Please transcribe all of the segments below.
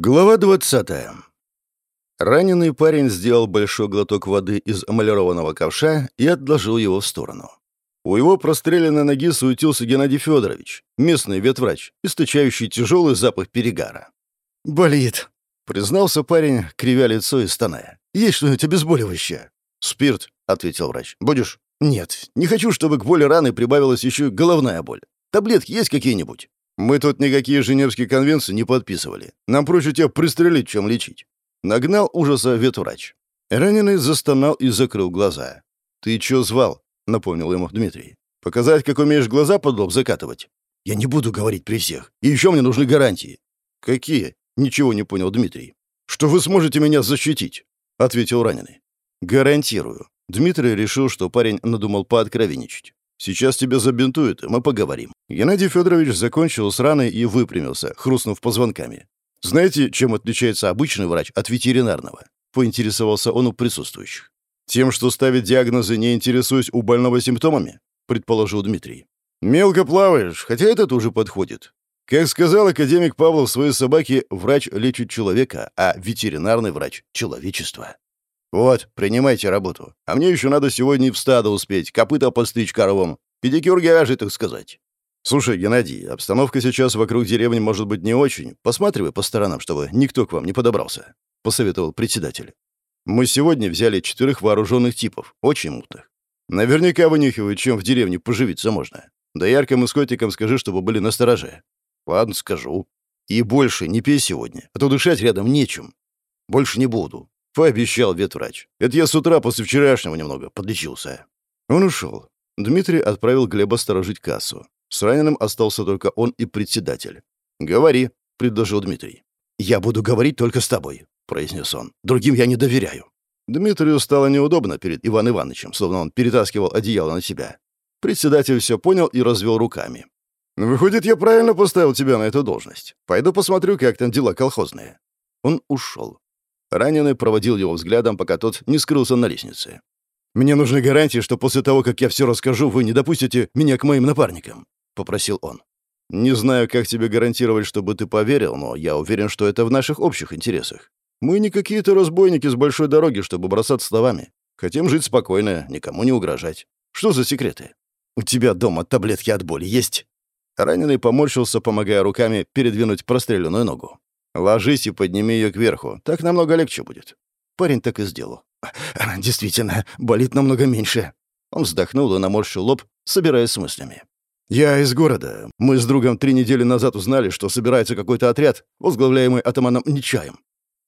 Глава 20. Раненый парень сделал большой глоток воды из эмалированного ковша и отложил его в сторону. У его простреленной ноги суетился Геннадий Федорович, местный ветврач, источающий тяжелый запах перегара. «Болит», — признался парень, кривя лицо и стоная. «Есть что-нибудь обезболивающее?» «Спирт», — ответил врач. «Будешь?» «Нет, не хочу, чтобы к боли раны прибавилась еще и головная боль. Таблетки есть какие-нибудь?» Мы тут никакие Женевские конвенции не подписывали. Нам проще тебя пристрелить, чем лечить. Нагнал ужаса ветврач. Раненый застонал и закрыл глаза. «Ты чё звал?» — напомнил ему Дмитрий. «Показать, как умеешь глаза под лоб закатывать?» «Я не буду говорить при всех. И еще мне нужны гарантии». «Какие?» — ничего не понял Дмитрий. «Что вы сможете меня защитить?» — ответил раненый. «Гарантирую». Дмитрий решил, что парень надумал пооткровенничать. Сейчас тебя забинтуют, мы поговорим». Геннадий Федорович закончил с раной и выпрямился, хрустнув позвонками. «Знаете, чем отличается обычный врач от ветеринарного?» — поинтересовался он у присутствующих. «Тем, что ставит диагнозы, не интересуясь у больного симптомами?» — предположил Дмитрий. «Мелко плаваешь, хотя это тоже подходит. Как сказал академик Павлов своей собаке, врач лечит человека, а ветеринарный врач — человечество. «Вот, принимайте работу. А мне еще надо сегодня и в стадо успеть, копыта постричь коровам. Педикюр gáжи, так сказать». «Слушай, Геннадий, обстановка сейчас вокруг деревни может быть не очень. Посматривай по сторонам, чтобы никто к вам не подобрался», — посоветовал председатель. «Мы сегодня взяли четырех вооруженных типов, очень мутных. Наверняка вынюхивают, чем в деревне поживиться можно. Да ярким и с скажи, чтобы были настороже». «Ладно, скажу. И больше не пей сегодня, а то дышать рядом нечем. Больше не буду. Пообещал ветврач. Это я с утра после вчерашнего немного подлечился. Он ушел. Дмитрий отправил Глеба сторожить кассу. С раненым остался только он и председатель. «Говори», — предложил Дмитрий. «Я буду говорить только с тобой», — произнес он. «Другим я не доверяю». Дмитрию стало неудобно перед Иван Ивановичем, словно он перетаскивал одеяло на себя. Председатель все понял и развел руками. «Выходит, я правильно поставил тебя на эту должность. Пойду посмотрю, как там дела колхозные». Он ушел. Раненый проводил его взглядом, пока тот не скрылся на лестнице. «Мне нужны гарантии, что после того, как я все расскажу, вы не допустите меня к моим напарникам», — попросил он. «Не знаю, как тебе гарантировать, чтобы ты поверил, но я уверен, что это в наших общих интересах. Мы не какие-то разбойники с большой дороги, чтобы бросаться словами. Хотим жить спокойно, никому не угрожать. Что за секреты? У тебя дома таблетки от боли есть?» Раненый поморщился, помогая руками передвинуть простреленную ногу. Ложись и подними ее кверху. Так намного легче будет». Парень так и сделал. «Действительно, болит намного меньше». Он вздохнул и наморщил лоб, собираясь с мыслями. «Я из города. Мы с другом три недели назад узнали, что собирается какой-то отряд, возглавляемый атаманом Нечаем».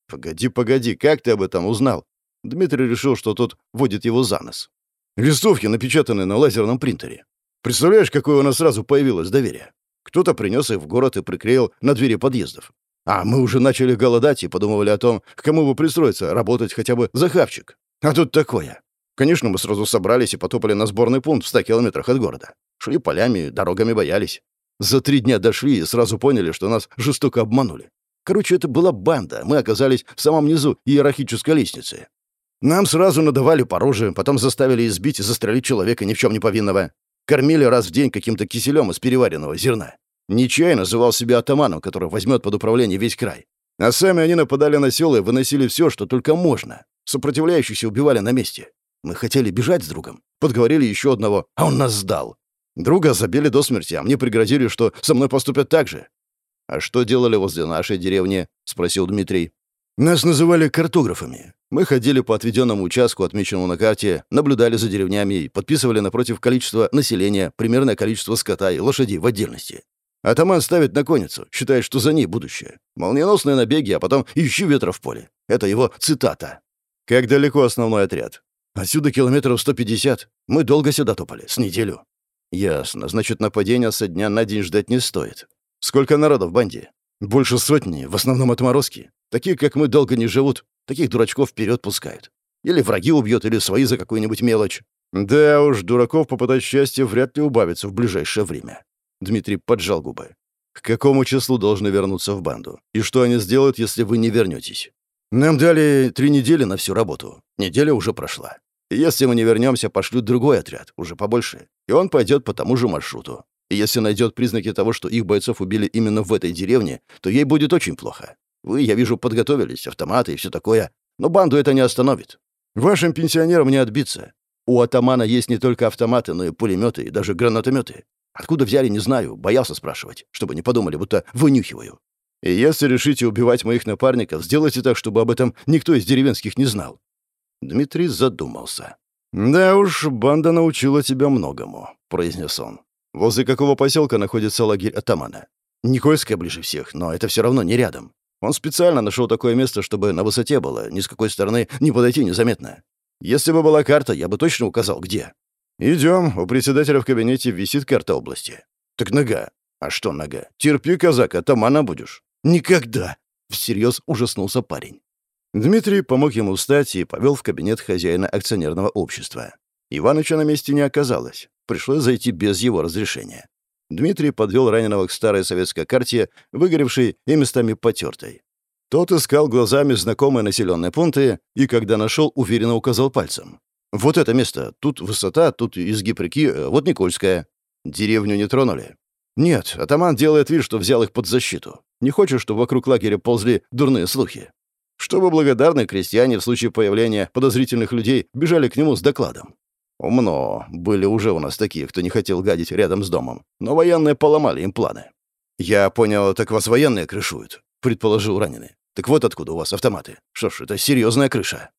«Погоди, погоди, как ты об этом узнал?» Дмитрий решил, что тот водит его за нос. «Листовки, напечатанные на лазерном принтере. Представляешь, какое у нас сразу появилось доверие? Кто-то принес их в город и приклеил на двери подъездов. А мы уже начали голодать и подумывали о том, к кому бы пристроиться, работать хотя бы за хавчик. А тут такое. Конечно, мы сразу собрались и потопали на сборный пункт в 100 километрах от города. Шли полями, дорогами боялись. За три дня дошли и сразу поняли, что нас жестоко обманули. Короче, это была банда. Мы оказались в самом низу иерархической лестницы. Нам сразу надавали по роже, потом заставили избить и застрелить человека ни в чем не повинного. Кормили раз в день каким-то киселем из переваренного зерна. Нечаянно называл себя атаманом, который возьмет под управление весь край. А сами они нападали на села и выносили все, что только можно. Сопротивляющихся убивали на месте. Мы хотели бежать с другом. Подговорили еще одного, а он нас сдал. Друга забили до смерти, а мне пригрозили, что со мной поступят так же. «А что делали возле нашей деревни?» — спросил Дмитрий. «Нас называли картографами. Мы ходили по отведенному участку, отмеченному на карте, наблюдали за деревнями и подписывали напротив количество населения, примерное количество скота и лошадей в отдельности. Атаман ставит на конницу, считает, что за ней будущее. Молниеносные набеги, а потом ищи ветра в поле. Это его цитата. Как далеко основной отряд? Отсюда километров 150. Мы долго сюда топали, с неделю. Ясно. Значит, нападения со дня на день ждать не стоит. Сколько народу в банде? Больше сотни, в основном отморозки. Такие, как мы, долго не живут. Таких дурачков вперед пускают. Или враги убьют, или свои за какую-нибудь мелочь. Да уж, дураков попадать счастье вряд ли убавится в ближайшее время. Дмитрий поджал губы. «К какому числу должны вернуться в банду? И что они сделают, если вы не вернетесь? Нам дали три недели на всю работу. Неделя уже прошла. Если мы не вернемся, пошлют другой отряд, уже побольше, и он пойдет по тому же маршруту. И если найдет признаки того, что их бойцов убили именно в этой деревне, то ей будет очень плохо. Вы, я вижу, подготовились, автоматы и все такое. Но банду это не остановит. Вашим пенсионерам не отбиться. У атамана есть не только автоматы, но и пулеметы, и даже гранатометы. Откуда взяли, не знаю, боялся спрашивать, чтобы не подумали, будто вынюхиваю. И если решите убивать моих напарников, сделайте так, чтобы об этом никто из деревенских не знал». Дмитрий задумался. «Да уж, банда научила тебя многому», — произнес он. «Возле какого поселка находится лагерь атамана?» «Никольская ближе всех, но это все равно не рядом. Он специально нашел такое место, чтобы на высоте было, ни с какой стороны не подойти незаметно. Если бы была карта, я бы точно указал, где». «Идем, у председателя в кабинете висит карта области». «Так нога». «А что нога? Терпи, казак, атамана будешь». «Никогда!» — всерьез ужаснулся парень. Дмитрий помог ему встать и повел в кабинет хозяина акционерного общества. Иваныча на месте не оказалось. Пришлось зайти без его разрешения. Дмитрий подвел раненого к старой советской карте, выгоревшей и местами потертой. Тот искал глазами знакомые населенные пункты и, когда нашел, уверенно указал пальцем. «Вот это место. Тут высота, тут изгиб реки, э, вот Никольская. Деревню не тронули?» «Нет, атаман делает вид, что взял их под защиту. Не хочет, чтобы вокруг лагеря ползли дурные слухи. Чтобы благодарные крестьяне в случае появления подозрительных людей бежали к нему с докладом. Умно. Были уже у нас такие, кто не хотел гадить рядом с домом. Но военные поломали им планы. «Я понял, так вас военные крышуют», — предположил раненый. «Так вот откуда у вас автоматы. Что ж, это серьезная крыша».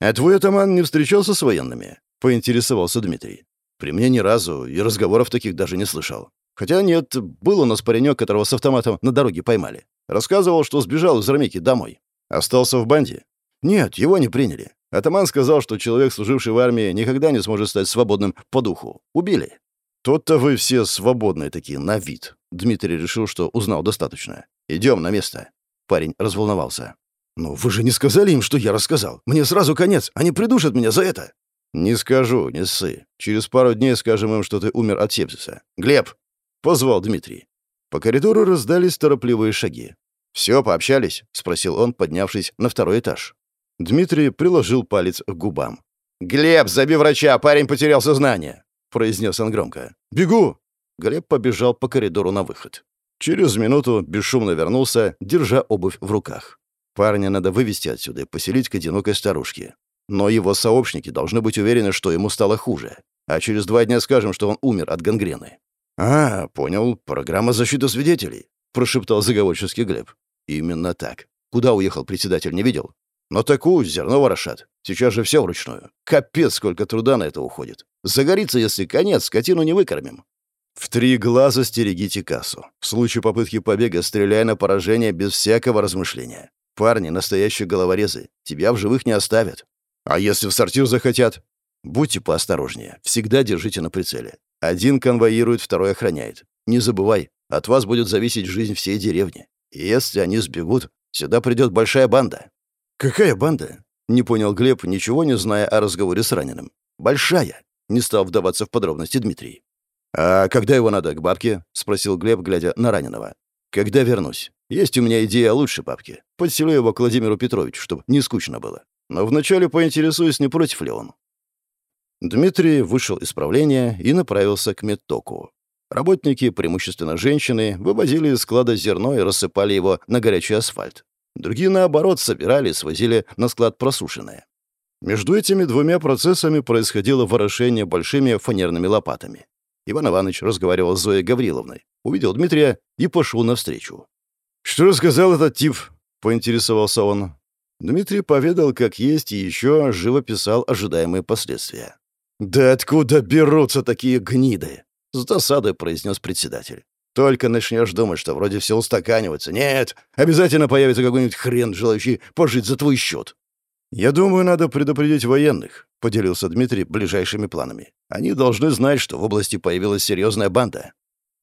«А твой атаман не встречался с военными?» — поинтересовался Дмитрий. «При мне ни разу, и разговоров таких даже не слышал. Хотя нет, был у нас паренек, которого с автоматом на дороге поймали. Рассказывал, что сбежал из Рамики домой. Остался в банде? Нет, его не приняли. Атаман сказал, что человек, служивший в армии, никогда не сможет стать свободным по духу. Убили. Тот-то вы все свободные такие, на вид. Дмитрий решил, что узнал достаточно. Идем на место. Парень разволновался. «Но вы же не сказали им, что я рассказал. Мне сразу конец. Они придушат меня за это». «Не скажу, не ссы. Через пару дней скажем им, что ты умер от сепсиса. Глеб, — позвал Дмитрий. По коридору раздались торопливые шаги. «Все, пообщались?» — спросил он, поднявшись на второй этаж. Дмитрий приложил палец к губам. «Глеб, заби врача, парень потерял сознание!» — произнес он громко. «Бегу!» Глеб побежал по коридору на выход. Через минуту бесшумно вернулся, держа обувь в руках. Парня надо вывести отсюда и поселить к одинокой старушке. Но его сообщники должны быть уверены, что ему стало хуже. А через два дня скажем, что он умер от гангрены. «А, понял. Программа защиты свидетелей», — прошептал заговорческий Глеб. «Именно так. Куда уехал председатель, не видел? Но такую зерно ворошат. Сейчас же все вручную. Капец, сколько труда на это уходит. Загорится, если конец, скотину не выкормим». В три глаза стерегите кассу. В случае попытки побега стреляй на поражение без всякого размышления. Парни — настоящие головорезы. Тебя в живых не оставят. А если в сортир захотят? Будьте поосторожнее. Всегда держите на прицеле. Один конвоирует, второй охраняет. Не забывай, от вас будет зависеть жизнь всей деревни. И если они сбегут, сюда придет большая банда». «Какая банда?» — не понял Глеб, ничего не зная о разговоре с раненым. «Большая», — не стал вдаваться в подробности Дмитрий. «А когда его надо к бабке?» — спросил Глеб, глядя на раненого. «Когда вернусь. Есть у меня идея о лучшей бабке. Подселю его к Владимиру Петровичу, чтобы не скучно было. Но вначале поинтересуюсь, не против ли он. Дмитрий вышел из правления и направился к медтоку. Работники, преимущественно женщины, вывозили из склада зерно и рассыпали его на горячий асфальт. Другие, наоборот, собирали и свозили на склад просушенное. Между этими двумя процессами происходило ворошение большими фанерными лопатами. Иван Иванович разговаривал с Зоей Гавриловной, увидел Дмитрия и пошел навстречу. «Что рассказал этот тип?» — поинтересовался он. Дмитрий поведал, как есть, и еще живописал ожидаемые последствия. «Да откуда берутся такие гниды?» — с досадой произнес председатель. «Только начнешь думать, что вроде все устаканивается. Нет, обязательно появится какой-нибудь хрен, желающий пожить за твой счет». «Я думаю, надо предупредить военных», — поделился Дмитрий ближайшими планами. «Они должны знать, что в области появилась серьезная банда».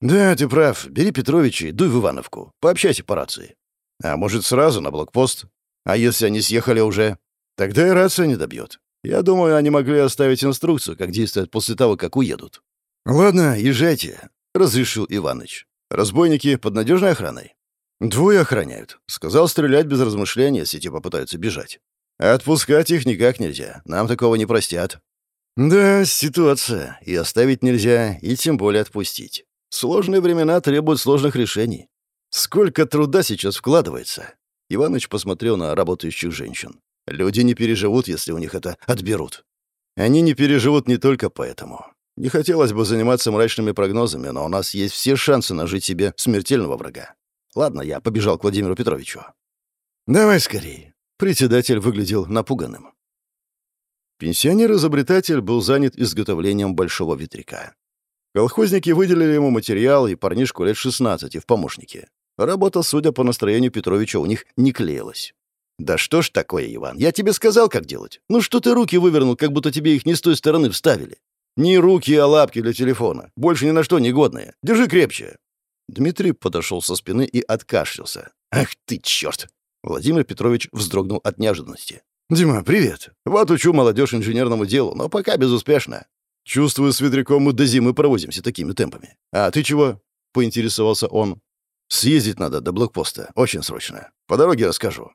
«Да, ты прав. Бери Петровича и дуй в Ивановку. Пообщайся по рации. А может, сразу на блокпост? А если они съехали уже? Тогда и рация не добьет. Я думаю, они могли оставить инструкцию, как действовать после того, как уедут. «Ладно, езжайте», — разрешил Иваныч. «Разбойники под надежной охраной?» «Двое охраняют. Сказал стрелять без размышления, если те попытаются бежать. Отпускать их никак нельзя. Нам такого не простят». «Да, ситуация. И оставить нельзя, и тем более отпустить. Сложные времена требуют сложных решений. Сколько труда сейчас вкладывается. Иваныч посмотрел на работающих женщин. «Люди не переживут, если у них это отберут». «Они не переживут не только поэтому. Не хотелось бы заниматься мрачными прогнозами, но у нас есть все шансы нажить себе смертельного врага. Ладно, я побежал к Владимиру Петровичу». «Давай скорее». Председатель выглядел напуганным. Пенсионер-изобретатель был занят изготовлением большого ветряка. Колхозники выделили ему материал и парнишку лет 16 в помощнике. Работа, судя по настроению Петровича, у них не клеилась. «Да что ж такое, Иван? Я тебе сказал, как делать. Ну что ты руки вывернул, как будто тебе их не с той стороны вставили? Не руки, а лапки для телефона. Больше ни на что не годные. Держи крепче». Дмитрий подошел со спины и откашлялся. «Ах ты, черт!» Владимир Петрович вздрогнул от неожиданности. «Дима, привет. Вот учу молодежь инженерному делу, но пока безуспешно. Чувствую, с ветряком мы до зимы провозимся такими темпами. А ты чего?» — поинтересовался он. «Съездить надо до блокпоста. Очень срочно. По дороге расскажу».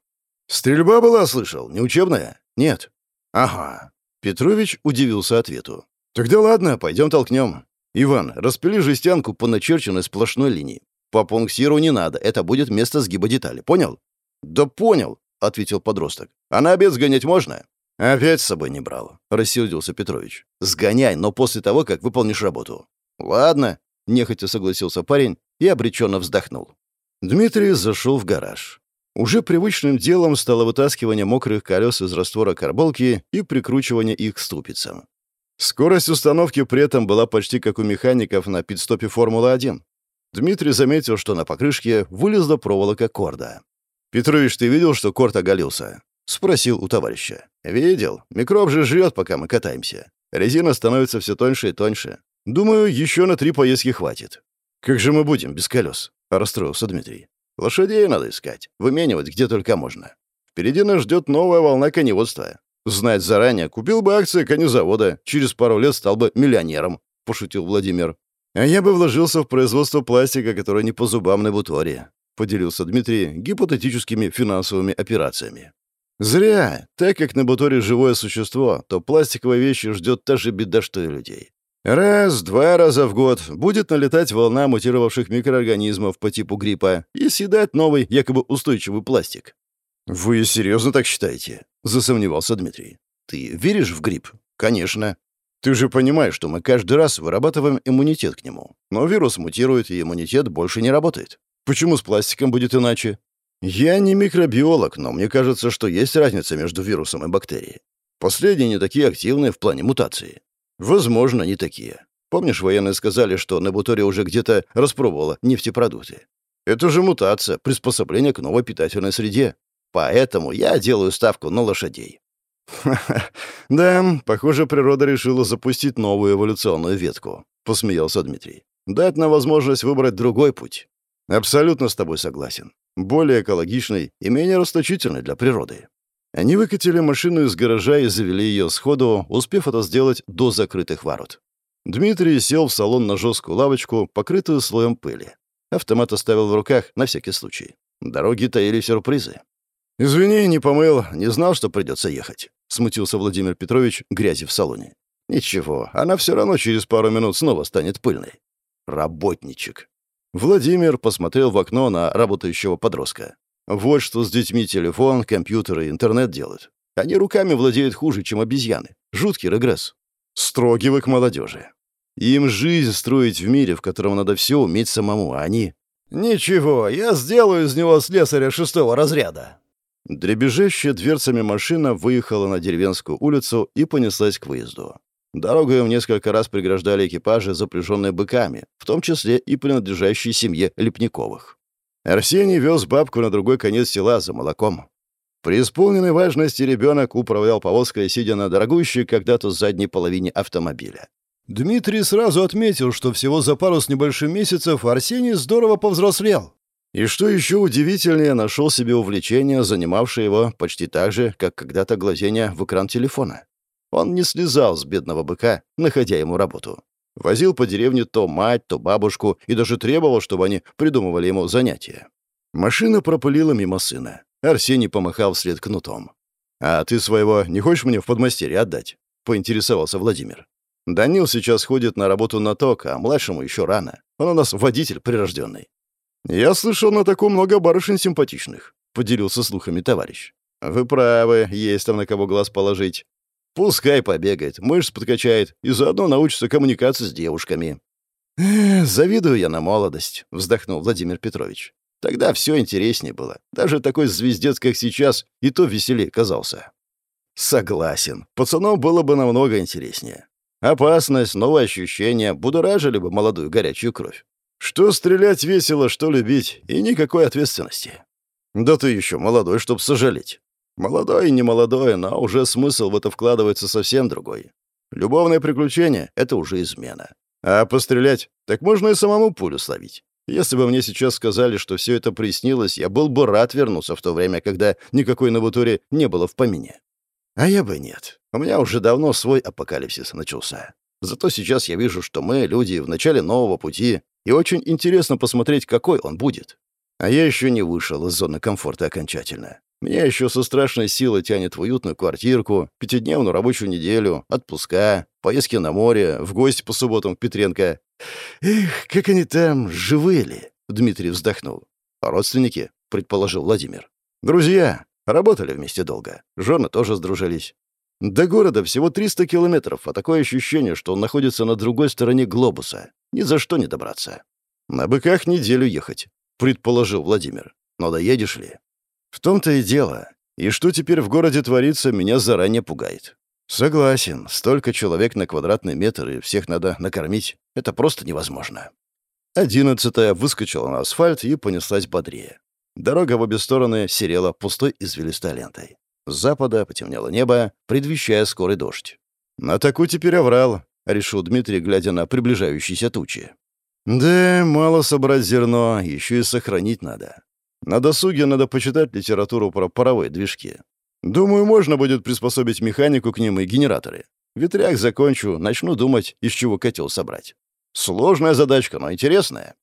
«Стрельба была, слышал? Не учебная?» «Нет». «Ага». Петрович удивился ответу. «Тогда ладно, пойдем толкнем. Иван, распили жестянку по начерченной сплошной линии. По пунктиру не надо, это будет место сгиба детали. Понял?» «Да понял», — ответил подросток. «А на обед сгонять можно?» «Опять с собой не брал», — рассердился Петрович. «Сгоняй, но после того, как выполнишь работу». «Ладно», — нехотя согласился парень и обреченно вздохнул. Дмитрий зашел в гараж. Уже привычным делом стало вытаскивание мокрых колес из раствора карболки и прикручивание их к ступицам. Скорость установки при этом была почти как у механиков на пидстопе Формулы-1. Дмитрий заметил, что на покрышке вылезла проволока корда. «Петрович, ты видел, что корт оголился?» — спросил у товарища. «Видел. Микроб же жрет, пока мы катаемся. Резина становится все тоньше и тоньше. Думаю, еще на три поездки хватит». «Как же мы будем без колес?» — расстроился Дмитрий. «Лошадей надо искать, выменивать где только можно. Впереди нас ждет новая волна коневодства. Знать заранее, купил бы акции конезавода, через пару лет стал бы миллионером», — пошутил Владимир. «А я бы вложился в производство пластика, который не по зубам на буторе поделился Дмитрий гипотетическими финансовыми операциями. Зря, так как на Буторе живое существо, то пластиковые вещи ждет та же беда, что и людей. Раз-два раза в год будет налетать волна мутировавших микроорганизмов по типу гриппа и съедать новый, якобы устойчивый пластик. «Вы серьезно так считаете?» — засомневался Дмитрий. «Ты веришь в грипп?» «Конечно. Ты же понимаешь, что мы каждый раз вырабатываем иммунитет к нему. Но вирус мутирует, и иммунитет больше не работает. Почему с пластиком будет иначе? Я не микробиолог, но мне кажется, что есть разница между вирусом и бактерией. Последние не такие активные в плане мутации. Возможно, не такие. Помнишь, военные сказали, что на Буторе уже где-то распробовала нефтепродукты? Это же мутация, приспособление к новой питательной среде. Поэтому я делаю ставку на лошадей. Да, похоже, природа решила запустить новую эволюционную ветку, посмеялся Дмитрий. Дать нам возможность выбрать другой путь. Абсолютно с тобой согласен. Более экологичный и менее расточительный для природы. Они выкатили машину из гаража и завели ее сходу, успев это сделать до закрытых ворот. Дмитрий сел в салон на жесткую лавочку, покрытую слоем пыли. Автомат оставил в руках на всякий случай. Дороги таили сюрпризы. «Извини, не помыл, не знал, что придется ехать», — смутился Владимир Петрович грязи в салоне. «Ничего, она все равно через пару минут снова станет пыльной». «Работничек», Владимир посмотрел в окно на работающего подростка. Вот что с детьми телефон, компьютер и интернет делают. Они руками владеют хуже, чем обезьяны. Жуткий регресс. Строги вы к молодежи. Им жизнь строить в мире, в котором надо все уметь самому, а они... «Ничего, я сделаю из него слесаря шестого разряда». Дребезжащая дверцами машина выехала на деревенскую улицу и понеслась к выезду. Дорогу им несколько раз преграждали экипажи, запряженные быками, в том числе и принадлежащие семье Лепниковых. Арсений вез бабку на другой конец села за молоком. При исполненной важности ребенок управлял повозкой, сидя на дорогущей когда-то задней половине автомобиля. Дмитрий сразу отметил, что всего за пару с небольшим месяцев Арсений здорово повзрослел. И что еще удивительнее, нашел себе увлечение, занимавшее его почти так же, как когда-то глазение в экран телефона. Он не слезал с бедного быка, находя ему работу. Возил по деревне то мать, то бабушку и даже требовал, чтобы они придумывали ему занятия. Машина пропылила мимо сына. Арсений помахал вслед кнутом. «А ты своего не хочешь мне в подмастерье отдать?» — поинтересовался Владимир. «Данил сейчас ходит на работу на ток, а младшему еще рано. Он у нас водитель прирожденный». «Я слышал, на таком много барышень симпатичных. — поделился слухами товарищ. «Вы правы, есть там на кого глаз положить. Пускай побегает, мышц подкачает и заодно научится коммуникации с девушками». «Завидую я на молодость», — вздохнул Владимир Петрович. «Тогда все интереснее было. Даже такой звездец, как сейчас, и то веселее казался». «Согласен. Пацанам было бы намного интереснее. Опасность, новые ощущения будоражили бы молодую горячую кровь. Что стрелять весело, что любить, и никакой ответственности. Да ты еще молодой, чтоб сожалеть. Молодой и не молодой, но уже смысл в это вкладывается совсем другой. Любовное приключение — это уже измена. А пострелять, так можно и самому пулю словить. Если бы мне сейчас сказали, что все это приснилось, я был бы рад вернуться в то время, когда никакой новатуре не было в помине. А я бы нет. У меня уже давно свой апокалипсис начался. Зато сейчас я вижу, что мы, люди, в начале нового пути, и очень интересно посмотреть, какой он будет. А я еще не вышел из зоны комфорта окончательно. Меня еще со страшной силой тянет в уютную квартирку, пятидневную рабочую неделю, отпуска, поездки на море, в гости по субботам к Петренко. Эх, как они там, живые ли? Дмитрий вздохнул. Родственники, предположил Владимир. Друзья, работали вместе долго. Жены тоже сдружились. До города всего 300 километров, а такое ощущение, что он находится на другой стороне глобуса. Ни за что не добраться. На быках неделю ехать, предположил Владимир. Но доедешь ли? В том-то и дело. И что теперь в городе творится, меня заранее пугает. Согласен, столько человек на квадратный метр, и всех надо накормить. Это просто невозможно. Одиннадцатая выскочила на асфальт и понеслась бодрее. Дорога в обе стороны серела пустой извилистой лентой. С запада потемнело небо, предвещая скорый дождь. «На такую теперь оврал», — решил Дмитрий, глядя на приближающиеся тучи. «Да, мало собрать зерно, еще и сохранить надо. На досуге надо почитать литературу про паровые движки. Думаю, можно будет приспособить механику к ним и генераторы. Ветряк закончу, начну думать, из чего котел собрать. Сложная задачка, но интересная.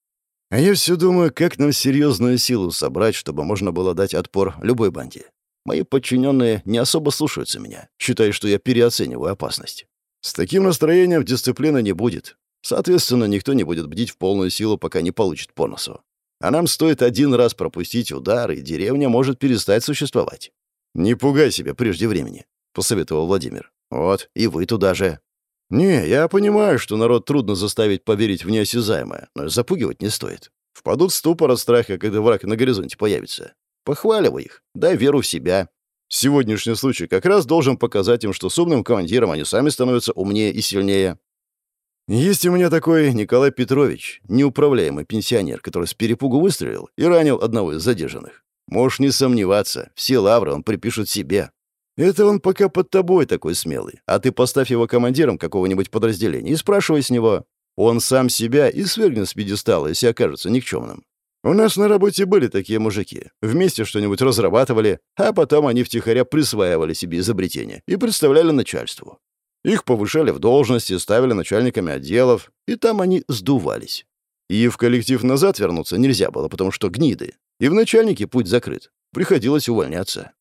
А я все думаю, как нам серьезную силу собрать, чтобы можно было дать отпор любой банде. Мои подчиненные не особо слушаются меня, считая, что я переоцениваю опасность. С таким настроением дисциплины не будет. Соответственно, никто не будет бдить в полную силу, пока не получит по носу. А нам стоит один раз пропустить удар, и деревня может перестать существовать. «Не пугай себя прежде времени», — посоветовал Владимир. «Вот, и вы туда же». «Не, я понимаю, что народ трудно заставить поверить в неосязаемое, но запугивать не стоит. Впадут в ступор от страха, когда враг на горизонте появится. Похваливай их, дай веру в себя. Сегодняшний случай как раз должен показать им, что с умным командиром они сами становятся умнее и сильнее. Есть у меня такой Николай Петрович, неуправляемый пенсионер, который с перепугу выстрелил и ранил одного из задержанных. Можешь не сомневаться, все лавры он припишет себе. Это он пока под тобой такой смелый, а ты поставь его командиром какого-нибудь подразделения и спрашивай с него. Он сам себя и свергнет с пьедестала, если окажется никчемным. У нас на работе были такие мужики. Вместе что-нибудь разрабатывали, а потом они втихаря присваивали себе изобретения и представляли начальству. Их повышали в должности, ставили начальниками отделов, и там они сдувались. И в коллектив назад вернуться нельзя было, потому что гниды. И в начальнике путь закрыт. Приходилось увольняться.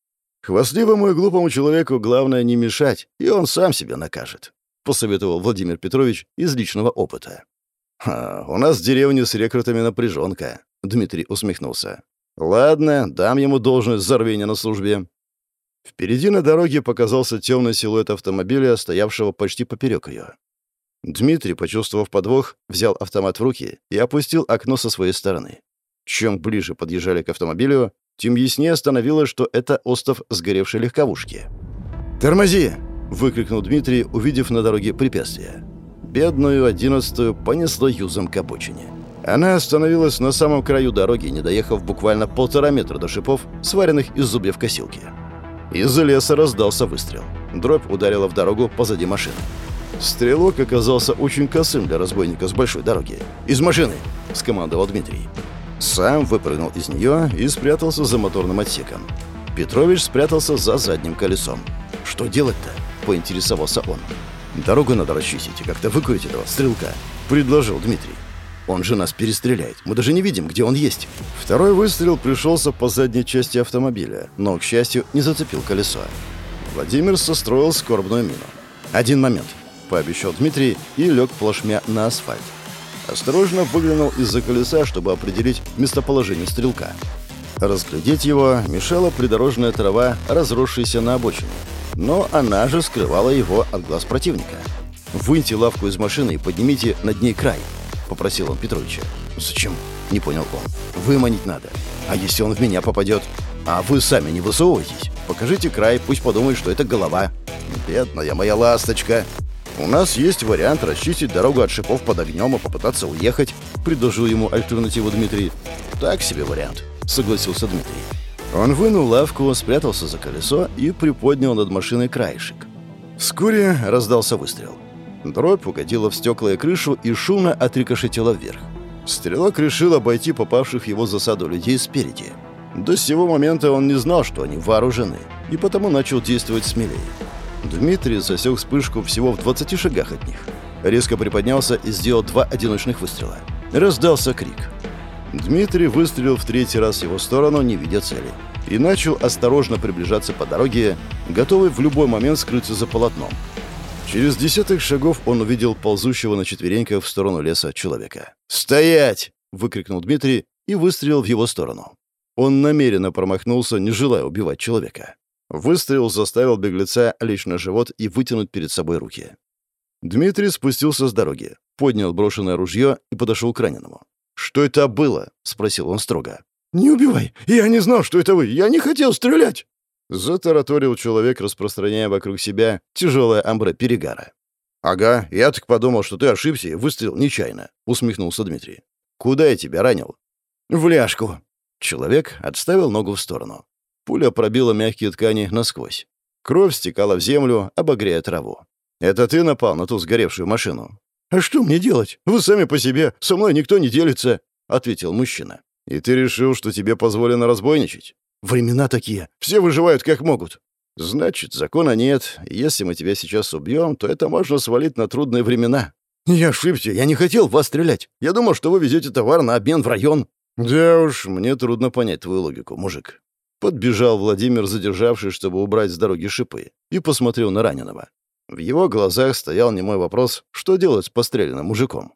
Хвастливому и глупому человеку главное не мешать, и он сам себя накажет», — посоветовал Владимир Петрович из личного опыта. «Ха, «У нас в деревне с рекрутами напряженка», — Дмитрий усмехнулся. «Ладно, дам ему должность за рвение на службе. Впереди на дороге показался темный силуэт автомобиля, стоявшего почти поперек ее. Дмитрий, почувствовав подвох, взял автомат в руки и опустил окно со своей стороны. Чем ближе подъезжали к автомобилю, тем яснее становилось, что это остов сгоревшей легковушки. «Тормози!» — выкрикнул Дмитрий, увидев на дороге препятствие. Бедную одиннадцатую понесло юзом к обочине. Она остановилась на самом краю дороги, не доехав буквально полтора метра до шипов, сваренных из зубьев косилки. Из леса раздался выстрел. Дробь ударила в дорогу позади машины. Стрелок оказался очень косым для разбойника с большой дороги. «Из машины!» — скомандовал Дмитрий. Сам выпрыгнул из нее и спрятался за моторным отсеком. Петрович спрятался за задним колесом. «Что делать-то?» — поинтересовался он. «Дорогу надо расчистить и как-то выкурить этого стрелка», — предложил Дмитрий. Он же нас перестреляет. Мы даже не видим, где он есть. Второй выстрел пришелся по задней части автомобиля, но, к счастью, не зацепил колесо. Владимир состроил скорбную мину. «Один момент», — пообещал Дмитрий и лег плашмя на асфальт. Осторожно выглянул из-за колеса, чтобы определить местоположение стрелка. Разглядеть его мешала придорожная трава, разросшаяся на обочине. Но она же скрывала его от глаз противника. «Выньте лавку из машины и поднимите над ней край», — попросил он Петровича. «Зачем?» — не понял он. «Выманить надо. А если он в меня попадет? А вы сами не высовывайтесь. Покажите край, пусть подумает, что это голова». «Бедная моя ласточка!» «У нас есть вариант расчистить дорогу от шипов под огнем и попытаться уехать», — предложил ему альтернативу Дмитрий. «Так себе вариант», — согласился Дмитрий. Он вынул лавку, спрятался за колесо и приподнял над машиной краешек. Вскоре раздался выстрел. Дробь угодила в стекла и крышу и шумно отрикошетила вверх. Стрелок решил обойти попавших его засаду людей спереди. До сего момента он не знал, что они вооружены, и потому начал действовать смелее. Дмитрий засек вспышку всего в 20 шагах от них. Резко приподнялся и сделал два одиночных выстрела. Раздался крик. Дмитрий выстрелил в третий раз в его сторону, не видя цели, и начал осторожно приближаться по дороге, готовый в любой момент скрыться за полотном. Через десятых шагов он увидел ползущего на четвереньках в сторону леса человека. «Стоять!» — выкрикнул Дмитрий и выстрелил в его сторону. Он намеренно промахнулся, не желая убивать человека. Выстрел заставил беглеца лечь на живот и вытянуть перед собой руки. Дмитрий спустился с дороги, поднял брошенное ружье и подошел к раненому. «Что это было?» — спросил он строго. «Не убивай! Я не знал, что это вы! Я не хотел стрелять!» Затараторил человек, распространяя вокруг себя тяжелое амбре перегара. «Ага, я так подумал, что ты ошибся и выстрелил нечаянно», — усмехнулся Дмитрий. «Куда я тебя ранил?» «В ляжку». Человек отставил ногу в сторону. Пуля пробила мягкие ткани насквозь. Кровь стекала в землю, обогрея траву. «Это ты напал на ту сгоревшую машину?» «А что мне делать? Вы сами по себе, со мной никто не делится», — ответил мужчина. «И ты решил, что тебе позволено разбойничать?» Времена такие. Все выживают как могут. Значит, закона нет. Если мы тебя сейчас убьем, то это можно свалить на трудные времена. Я ошибся. Я не хотел вас стрелять. Я думал, что вы везете товар на обмен в район. Да уж, мне трудно понять твою логику, мужик. Подбежал Владимир, задержавший, чтобы убрать с дороги шипы, и посмотрел на раненого. В его глазах стоял немой вопрос, что делать с постреленным мужиком.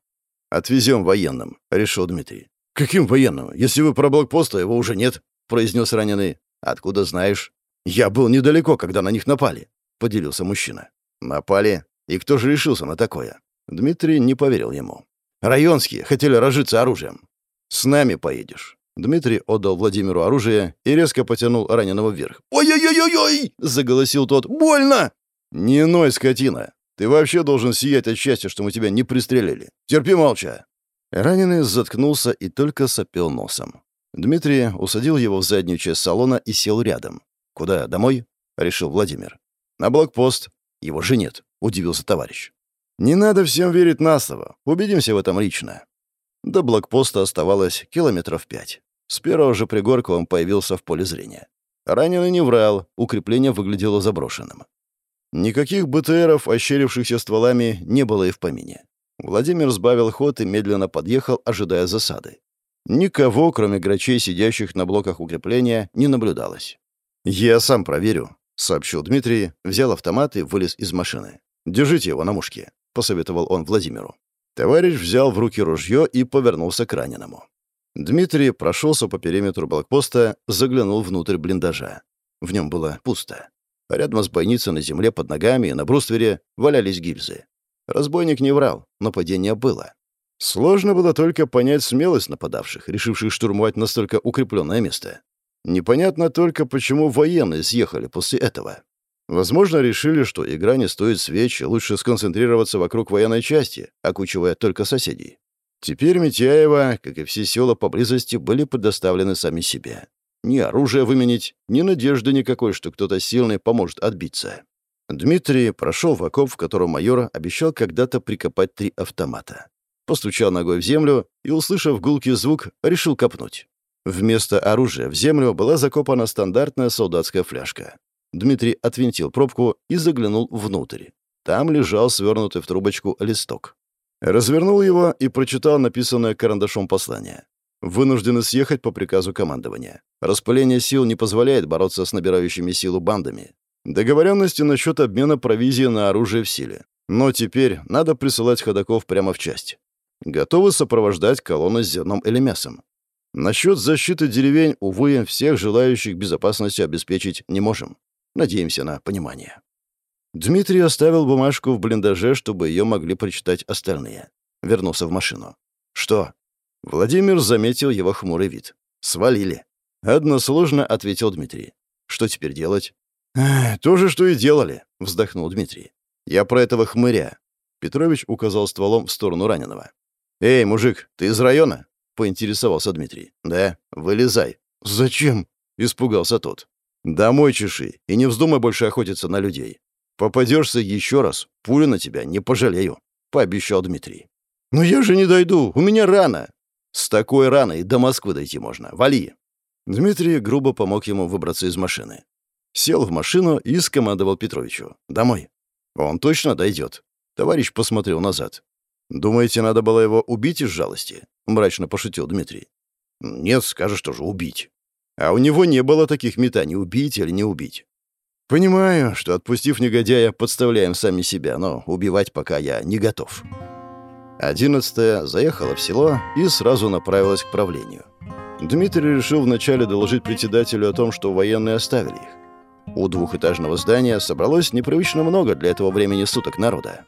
«Отвезем военным», — решил Дмитрий. «Каким военным? Если вы про блокпост, то его уже нет» произнес раненый. «Откуда знаешь?» «Я был недалеко, когда на них напали», — поделился мужчина. «Напали? И кто же решился на такое?» Дмитрий не поверил ему. «Районские хотели разжиться оружием». «С нами поедешь». Дмитрий отдал Владимиру оружие и резко потянул раненого вверх. «Ой-ой-ой-ой!» — заголосил тот. «Больно!» «Не ной, скотина! Ты вообще должен сиять от счастья, что мы тебя не пристрелили. Терпи молча!» Раненый заткнулся и только сопел носом. Дмитрий усадил его в заднюю часть салона и сел рядом. «Куда? Домой?» — решил Владимир. «На блокпост. Его же нет», — удивился товарищ. «Не надо всем верить на слово. Убедимся в этом лично». До блокпоста оставалось километров пять. С первого же пригорка он появился в поле зрения. Раненый не врал, укрепление выглядело заброшенным. Никаких БТРов, ощерившихся стволами, не было и в помине. Владимир сбавил ход и медленно подъехал, ожидая засады. Никого, кроме грачей, сидящих на блоках укрепления, не наблюдалось. «Я сам проверю», — сообщил Дмитрий, взял автомат и вылез из машины. «Держите его на мушке», — посоветовал он Владимиру. Товарищ взял в руки ружье и повернулся к раненому. Дмитрий прошелся по периметру блокпоста, заглянул внутрь блиндажа. В нем было пусто. Рядом с бойницей на земле под ногами и на бруствере валялись гильзы. Разбойник не врал, нападение было. Сложно было только понять смелость нападавших, решивших штурмовать настолько укрепленное место. Непонятно только, почему военные съехали после этого. Возможно, решили, что игра не стоит свеч, лучше сконцентрироваться вокруг военной части, окучивая только соседей. Теперь Митяева, как и все села поблизости, были предоставлены сами себе. Ни оружия выменить, ни надежды никакой, что кто-то сильный поможет отбиться. Дмитрий прошел в окоп, в котором майор обещал когда-то прикопать три автомата постучал ногой в землю и, услышав гулкий звук, решил копнуть. Вместо оружия в землю была закопана стандартная солдатская фляжка. Дмитрий отвинтил пробку и заглянул внутрь. Там лежал свернутый в трубочку листок. Развернул его и прочитал написанное карандашом послание. Вынуждены съехать по приказу командования. Распыление сил не позволяет бороться с набирающими силу бандами. Договоренности насчет обмена провизии на оружие в силе. Но теперь надо присылать ходаков прямо в часть готовы сопровождать колонны с зерном или мясом. Насчет защиты деревень, увы, всех желающих безопасности обеспечить не можем. Надеемся на понимание. Дмитрий оставил бумажку в блиндаже, чтобы ее могли прочитать остальные. Вернулся в машину. «Что?» Владимир заметил его хмурый вид. «Свалили». Односложно ответил Дмитрий. «Что теперь делать?» «То же, что и делали», — вздохнул Дмитрий. «Я про этого хмыря». Петрович указал стволом в сторону раненого. «Эй, мужик, ты из района?» — поинтересовался Дмитрий. «Да, вылезай». «Зачем?» — испугался тот. «Домой чеши, и не вздумай больше охотиться на людей. Попадешься еще раз, пулю на тебя не пожалею», — пообещал Дмитрий. «Но я же не дойду, у меня рана». «С такой раной до Москвы дойти можно. Вали». Дмитрий грубо помог ему выбраться из машины. Сел в машину и скомандовал Петровичу. «Домой». «Он точно дойдет». Товарищ посмотрел назад. «Думаете, надо было его убить из жалости?» — мрачно пошутил Дмитрий. «Нет, скажешь тоже убить». А у него не было таких метаний, убить или не убить. Понимаю, что, отпустив негодяя, подставляем сами себя, но убивать пока я не готов. Одиннадцатая заехала в село и сразу направилась к правлению. Дмитрий решил вначале доложить председателю о том, что военные оставили их. У двухэтажного здания собралось непривычно много для этого времени суток народа.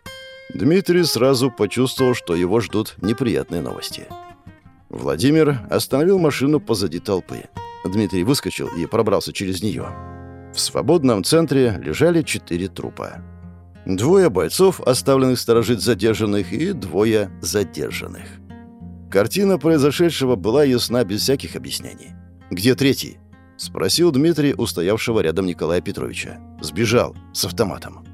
Дмитрий сразу почувствовал, что его ждут неприятные новости. Владимир остановил машину позади толпы. Дмитрий выскочил и пробрался через нее. В свободном центре лежали четыре трупа. Двое бойцов, оставленных сторожить задержанных, и двое задержанных. Картина произошедшего была ясна без всяких объяснений. «Где третий?» — спросил Дмитрий у стоявшего рядом Николая Петровича. «Сбежал. С автоматом».